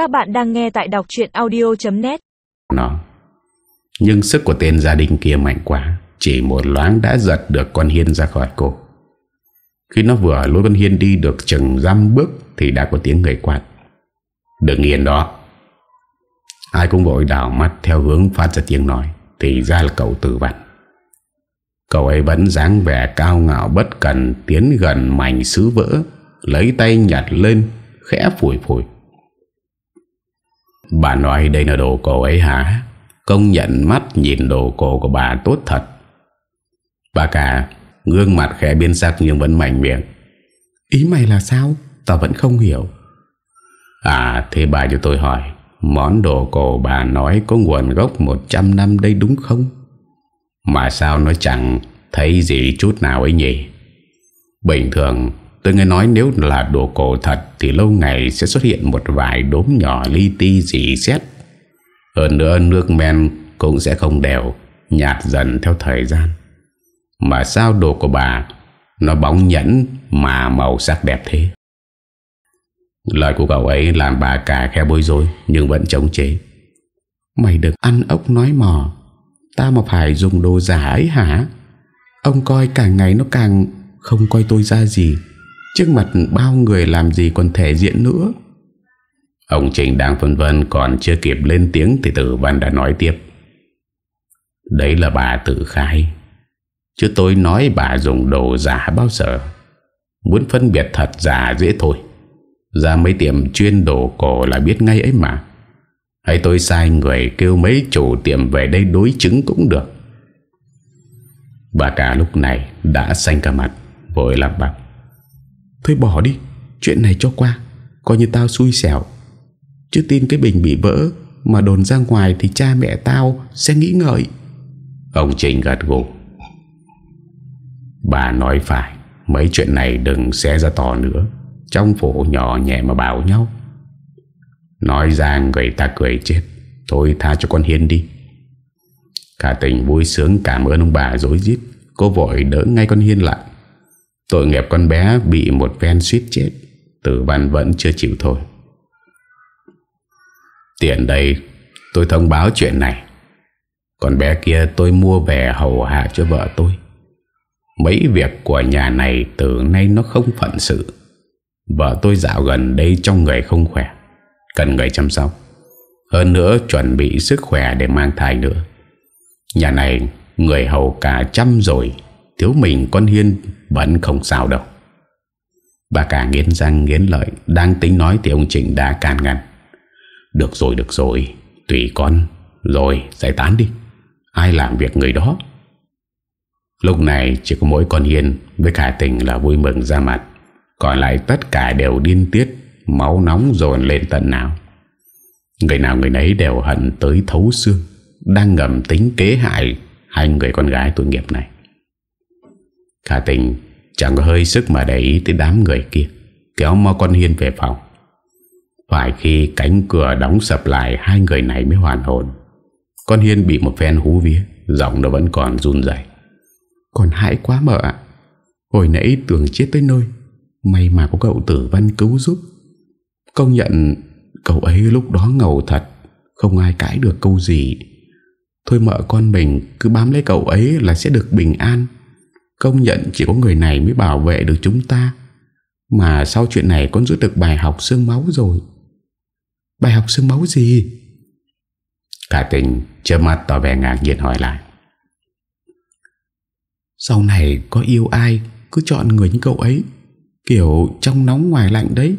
Các bạn đang nghe tại đọc chuyện audio.net Nó. Nhưng sức của tên gia đình kia mạnh quá, Chỉ một loáng đã giật được con Hiên ra khỏi cô Khi nó vừa lôi con Hiên đi được chừng dăm bước Thì đã có tiếng người quạt Đừng yên đó Ai cũng vội đảo mắt theo hướng phát ra tiếng nói, Thì ra là cậu tử vặn Cậu ấy vẫn dáng vẻ cao ngạo bất cần, Tiến gần mảnh sứ vỡ, Lấy tay nhặt lên, Khẽ phủi phủi. Bà nói đây là đồ cổ ấy hả? Công nhận mắt nhìn đồ cổ của bà tốt thật. Bà cả Gương mặt khẽ biến sắc nhưng vẫn mạnh miệng. Ý mày là sao? Tao vẫn không hiểu. À thế bà cho tôi hỏi Món đồ cổ bà nói có nguồn gốc 100 năm đây đúng không? Mà sao nó chẳng thấy gì chút nào ấy nhỉ? Bình thường tôi nghe nói nếu là đồ cổ thật Thì lâu ngày sẽ xuất hiện một vài đốm nhỏ li ti dị xét. Hơn nữa, nước men cũng sẽ không đều, Nhạt dần theo thời gian. Mà sao đồ của bà, Nó bóng nhẫn mà màu sắc đẹp thế? Lời của cậu ấy làm bà cả khe bối rối, Nhưng vẫn chống chế. Mày được ăn ốc nói mò, Ta mà phải dùng đồ giả ấy hả? Ông coi càng ngày nó càng Không coi tôi ra gì. Trước mặt bao người làm gì còn thể diện nữa. Ông Trình đang phân vân Còn chưa kịp lên tiếng Thì tử văn đã nói tiếp. Đấy là bà tự khai. Chứ tôi nói bà dùng đồ giả bao giờ. Muốn phân biệt thật giả dễ thôi. Ra mấy tiệm chuyên đồ cổ là biết ngay ấy mà. Hay tôi sai người kêu mấy chủ tiệm về đây đối chứng cũng được. Bà cả lúc này đã xanh cả mặt, Vội lặp bắp. Thôi bỏ đi, Chuyện này cho qua, Coi như tao xui xẻo. Chứ tin cái bình bị vỡ Mà đồn ra ngoài thì cha mẹ tao sẽ nghĩ ngợi. Ông Trình gật gù. Bà nói phải, Mấy chuyện này đừng xé ra to nữa. Trong phủ nhỏ nhẹ mà bảo nhau. Nói ra người ta cười chết, Thôi tha cho con Hiên đi. Cả tình vui sướng cảm ơn ông bà dối dít Cô vội đỡ ngay con Hiên lại. Tội nghiệp con bé bị một ven suýt chết, Tử văn vẫn chưa chịu thôi. Tiện đây, tôi thông báo chuyện này. Con bé kia tôi mua về hầu hạ cho vợ tôi. Mấy việc của nhà này từ nay nó không phận sự. Vợ tôi dạo gần đây trong người không khỏe, Cần người chăm sóc. Hơn nữa chuẩn bị sức khỏe để mang thai nữa. Nhà này người hầu cả trăm rồi, Thiếu mình con Hiên vẫn không sao đâu. Bà cả nghiến răng nghiến lợi, Đang tính nói thì ông Trịnh đã càn ngăn. Được rồi được rồi, Tùy con, Rồi, giải tán đi. Ai làm việc người đó? Lúc này chỉ có mỗi con Hiên Với cả tình là vui mừng ra mặt. Còn lại tất cả đều điên tiết, Máu nóng dồn lên tận nào Người nào người nấy đều hận tới thấu xương, Đang ngầm tính kế hại Hai người con gái tội nghiệp này. Khả tình Chẳng có hơi sức mà để ý tới đám người kia, Kéo mò con Hiên về phòng. Phải khi cánh cửa đóng sập lại, Hai người này mới hoàn hồn. Con Hiên bị một phen hú vía, Giọng nó vẫn còn run dậy Còn hại quá mợ ạ. Hồi nãy tưởng chết tới nơi, May mà có cậu tử văn cứu giúp. Công nhận Cậu ấy lúc đó ngầu thật, Không ai cãi được câu gì. Thôi mợ con mình cứ bám lấy cậu ấy Là sẽ được bình an. Công nhận chỉ có người này mới bảo vệ được chúng ta. Mà sau chuyện này con rút được bài học xương máu rồi. Bài học xương máu gì? Cả tình chơ mắt tỏ vẻ ngạc nhiên hỏi lại. Sau này có yêu ai, Cứ chọn người như cậu ấy, Kiểu trong nóng ngoài lạnh đấy.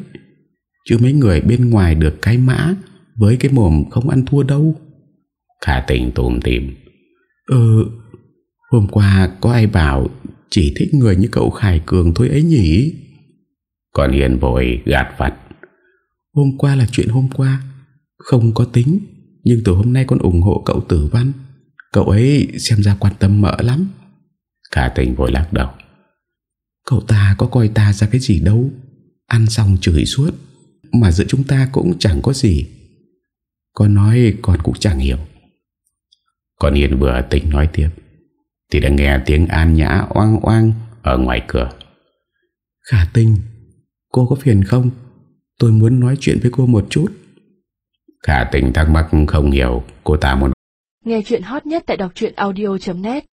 Chứ mấy người bên ngoài được cái mã Với cái mồm không ăn thua đâu. Khả tình tùm tìm. Ừ Hôm qua có ai bảo chỉ thích người như cậu Khải Cường thôi ấy nhỉ? Còn Hiền vội gạt vặt. Hôm qua là chuyện hôm qua Không có tính Nhưng từ hôm nay con ủng hộ cậu tử văn. Cậu ấy xem ra quan tâm mỡ lắm. Khả tình vội lắc đầu. Cậu ta có coi ta ra cái gì đâu Ăn xong chửi suốt Mà giữa chúng ta cũng chẳng có gì. Con nói con cũng chẳng hiểu. Con Hiền vừa tỉnh nói tiếp Thì đã nghe tiếng an nhã oang oang Ở ngoài cửa. Khả tinh Cô có phiền không? Tôi muốn nói chuyện với cô một chút. Khả tình thắc mắc không hiểu Cô ta muốn Nghe chuyện hot nhất tại đọc audio.net